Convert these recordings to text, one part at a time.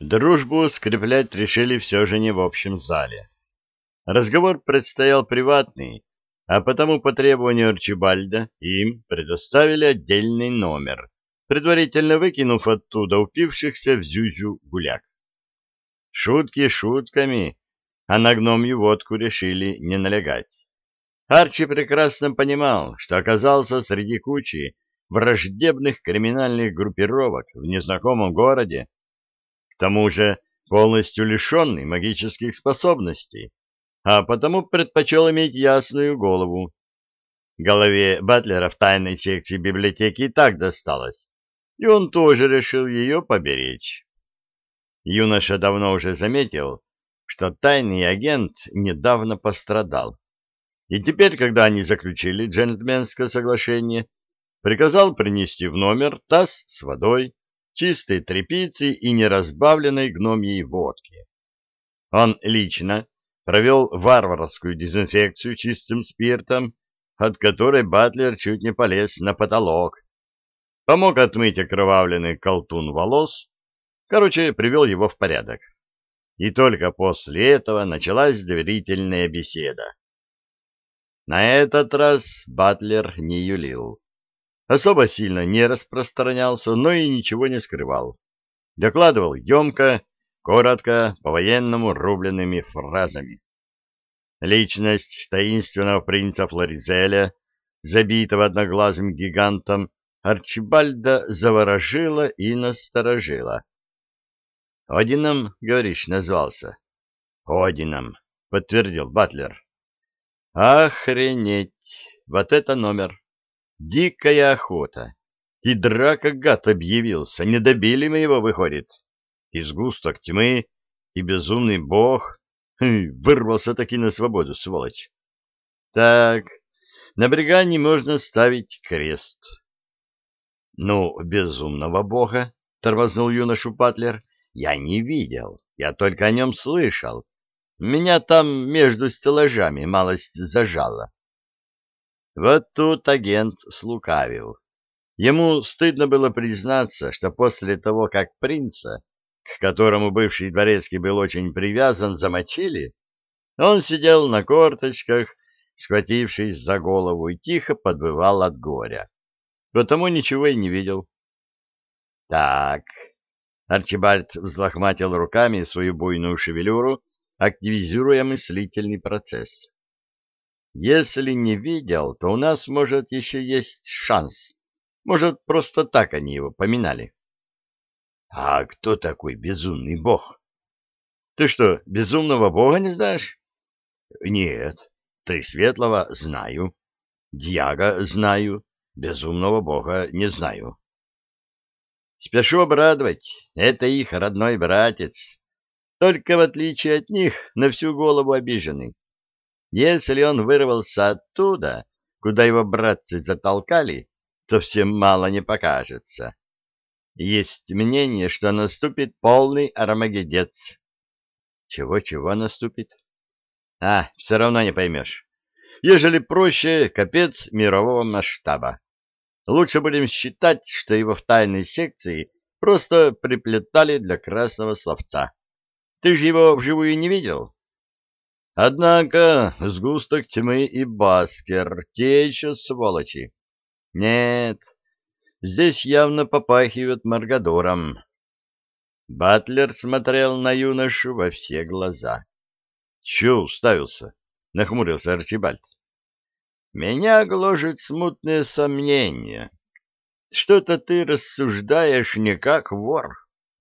Дружбу скреплять решили все же не в общем зале. Разговор предстоял приватный, а потому по требованию Арчибальда им предоставили отдельный номер, предварительно выкинув оттуда упившихся в зюзю гуляк. Шутки шутками, а на гномью водку решили не налегать. Арчи прекрасно понимал, что оказался среди кучи враждебных криминальных группировок в незнакомом городе, тому же полностью лишенный магических способностей, а потому предпочел иметь ясную голову. Голове Батлера в тайной секции библиотеки и так досталось, и он тоже решил ее поберечь. Юноша давно уже заметил, что тайный агент недавно пострадал. И теперь, когда они заключили джентльменское соглашение, приказал принести в номер таз с водой, чистой тряпицей и неразбавленной гномьей водки. Он лично провел варварскую дезинфекцию чистым спиртом, от которой Батлер чуть не полез на потолок. Помог отмыть окровавленный колтун волос, короче, привел его в порядок. И только после этого началась доверительная беседа. На этот раз Батлер не юлил. Особо сильно не распространялся, но и ничего не скрывал. Докладывал емко, коротко, по-военному рубленными фразами. Личность таинственного принца Флоризеля, забитого одноглазым гигантом, Арчибальда заворожила и насторожила. «Одином, говоришь, назвался?» «Одином», — подтвердил Батлер. «Охренеть! Вот это номер! Дикая охота! И драка гад объявился, не добили мы его, выходит. И сгусток тьмы, и безумный бог. Вырвался таки на свободу, сволочь. Так, на бригане можно ставить крест. Ну, безумного бога, тормознул юношу Патлер, я не видел, я только о нем слышал. Меня там между стеллажами малость зажало. Вот тут агент слукавил. Ему стыдно было признаться, что после того, как принца, к которому бывший дворецкий был очень привязан, замочили, он сидел на корточках, схватившись за голову, и тихо подбывал от горя. Потому ничего и не видел. Так, Арчибальд взлохматил руками свою буйную шевелюру, активизируя мыслительный процесс. Если не видел, то у нас, может, еще есть шанс. Может, просто так они его поминали. — А кто такой безумный бог? — Ты что, безумного бога не знаешь? — Нет. Ты светлого знаю. Дьяга знаю. Безумного бога не знаю. Спешу обрадовать. Это их родной братец. Только в отличие от них, на всю голову обиженный. Если он вырвался оттуда, куда его братцы затолкали, то всем мало не покажется. Есть мнение, что наступит полный армагедец. Чего-чего наступит? А, все равно не поймешь. Ежели проще, капец мирового масштаба. Лучше будем считать, что его в тайной секции просто приплетали для красного словца. Ты же его вживую не видел? Однако сгусток тьмы и Баскер — те еще сволочи. Нет, здесь явно попахивает Маргадором. Батлер смотрел на юношу во все глаза. — Че уставился? — нахмурился Арчибальд. — Меня гложет смутное сомнение. Что-то ты рассуждаешь не как вор.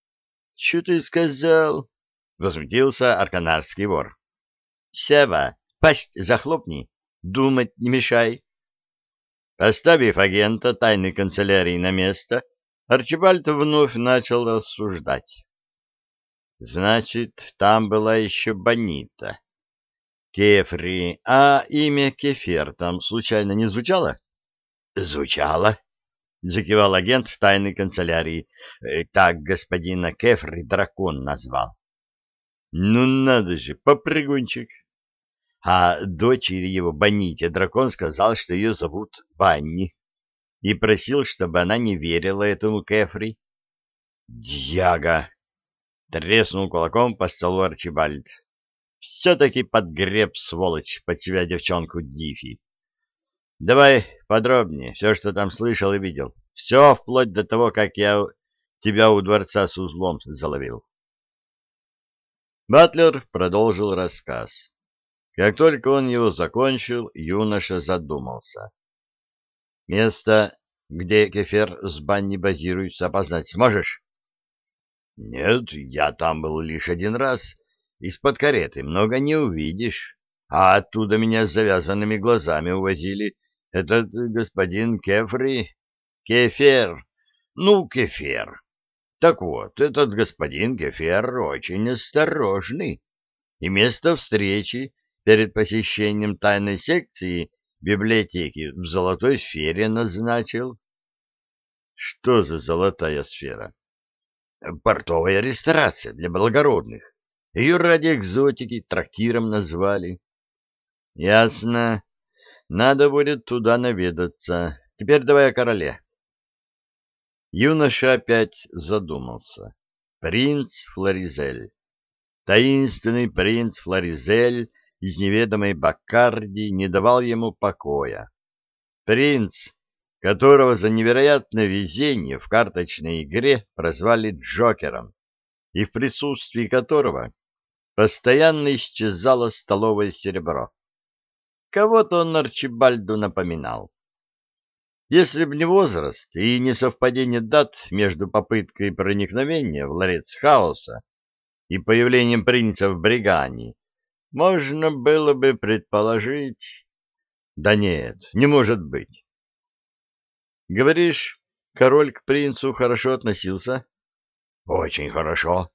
— Че ты сказал? — возмутился арканарский вор. Сева, пасть захлопни, думать не мешай. Оставив агента тайной канцелярии на место, Арчибальд вновь начал рассуждать. Значит, там была еще Бонита. Кефри, а имя Кефер там случайно не звучало? Звучало, закивал агент тайной канцелярии. «Э, так господина Кефри дракон назвал. Ну надо же, попрыгунчик. А дочери его, Боните, дракон сказал, что ее зовут Банни, и просил, чтобы она не верила этому Кефри. Дьяга! — треснул кулаком по столу Арчибальд. Все-таки подгреб, сволочь, под себя девчонку Дифи. Давай подробнее, все, что там слышал и видел. Все вплоть до того, как я тебя у дворца с узлом заловил. Батлер продолжил рассказ. Как только он его закончил, юноша задумался. «Место, где кефер с бани базируется, опознать сможешь?» «Нет, я там был лишь один раз. Из-под кареты много не увидишь. А оттуда меня с завязанными глазами увозили. Этот господин Кефри... Кефер. Ну, Кефер. Так вот, этот господин Кефер очень осторожный. И место встречи перед посещением тайной секции библиотеки в золотой сфере назначил. Что за золотая сфера? Портовая ресторация для благородных. Ее ради экзотики трактиром назвали. Ясно. Надо будет туда наведаться. Теперь давай о короле. Юноша опять задумался. Принц Флоризель. Таинственный принц Флоризель из неведомой Баккарди не давал ему покоя. Принц, которого за невероятное везение в карточной игре прозвали Джокером, и в присутствии которого постоянно исчезало столовое серебро. Кого-то он Арчибальду напоминал. Если б не возраст и не совпадение дат между попыткой проникновения в ларец хаоса и появлением принца в Бригане, можно было бы предположить... Да нет, не может быть. Говоришь, король к принцу хорошо относился? Очень хорошо.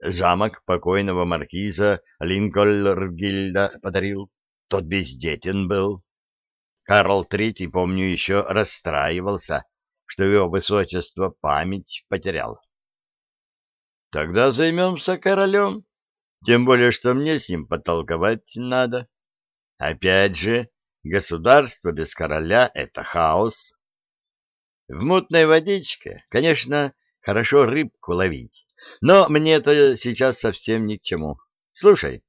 Замок покойного маркиза Линкольргильда подарил. Тот бездетен был. Карл Третий, помню, еще расстраивался, что его высочество память потерял. Тогда займемся королем. Тем более, что мне с ним потолковать надо. Опять же, государство без короля — это хаос. В мутной водичке, конечно, хорошо рыбку ловить, но мне это сейчас совсем ни к чему. Слушай,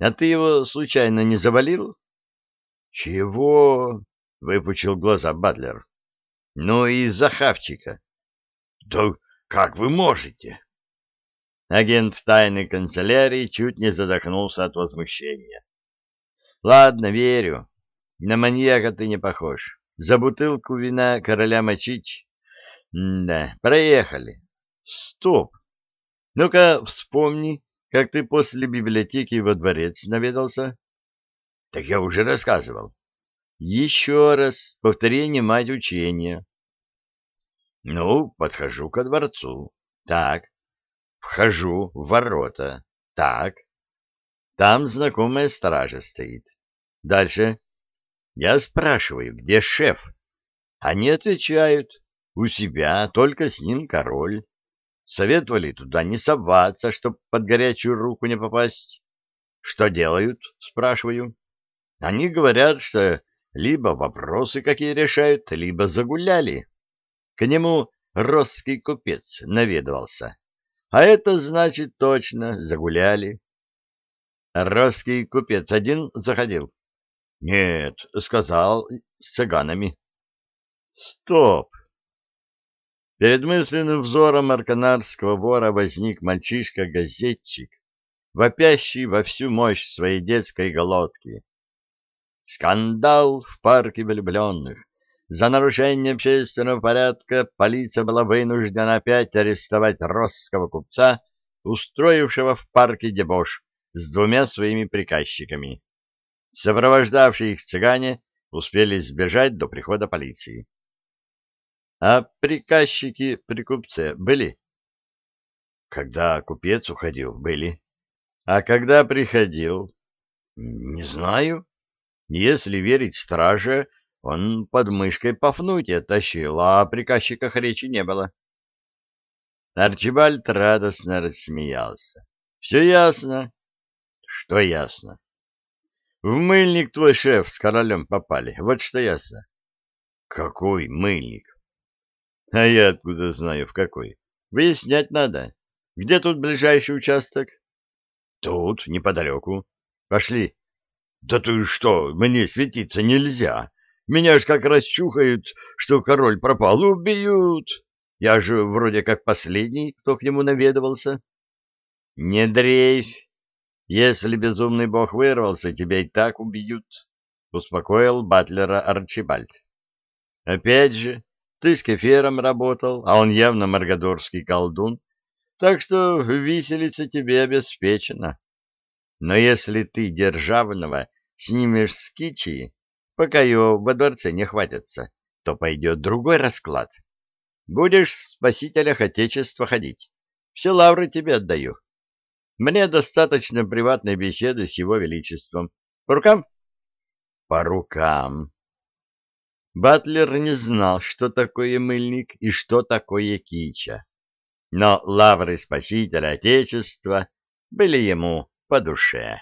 а ты его случайно не завалил? — Чего? — выпучил глаза Батлер. — Ну, из-за хавчика. — Да как вы можете? Агент тайной канцелярии чуть не задохнулся от возмущения. Ладно, верю. На маньяка ты не похож. За бутылку вина короля мочить? Да, проехали. Стоп. Ну-ка, вспомни, как ты после библиотеки во дворец наведался. Так я уже рассказывал. Еще раз, повторение мать учения. Ну, подхожу ко дворцу. Так, Вхожу в ворота. Так. Там знакомая стража стоит. Дальше. Я спрашиваю, где шеф? Они отвечают, у себя, только с ним король. Советовали туда не соваться, чтоб под горячую руку не попасть. Что делают? Спрашиваю. Они говорят, что либо вопросы какие решают, либо загуляли. К нему русский купец наведывался. А это значит точно, загуляли. Русский купец один заходил? Нет, сказал, с цыганами. Стоп! Перед мысленным взором арканарского вора возник мальчишка-газетчик, вопящий во всю мощь своей детской голодки. Скандал в парке влюбленных. За нарушение общественного порядка полиция была вынуждена опять арестовать росского купца, устроившего в парке дебош с двумя своими приказчиками. Сопровождавшие их цыгане успели сбежать до прихода полиции. А приказчики при купце были? Когда купец уходил, были. А когда приходил? Не знаю. Если верить страже, он под мышкой Пафнутия тащил, а о приказчиках речи не было. Арчибальд радостно рассмеялся. — Все ясно. — Что ясно? — В мыльник твой шеф с королем попали, вот что ясно. — Какой мыльник? — А я откуда знаю, в какой? Выяснять надо. Где тут ближайший участок? Тут, неподалеку. Пошли. Да ты что, мне светиться нельзя. Меня ж как расчухают, что король пропал, убьют. Я же вроде как последний, кто к нему наведывался. Не дрейфь. Если безумный бог вырвался, тебя и так убьют, — успокоил Батлера Арчибальд. Опять же, ты с кефиром работал, а он явно маргадорский колдун, так что виселица тебе обеспечена. Но если ты державного снимешь с кичи, пока его во дворце не хватится, то пойдет другой расклад. Будешь в спасителях Отечества ходить. Все лавры тебе отдаю. Мне достаточно приватной беседы с его величеством. По рукам? По рукам. Батлер не знал, что такое мыльник и что такое кича. Но лавры спасителя Отечества были ему по душе.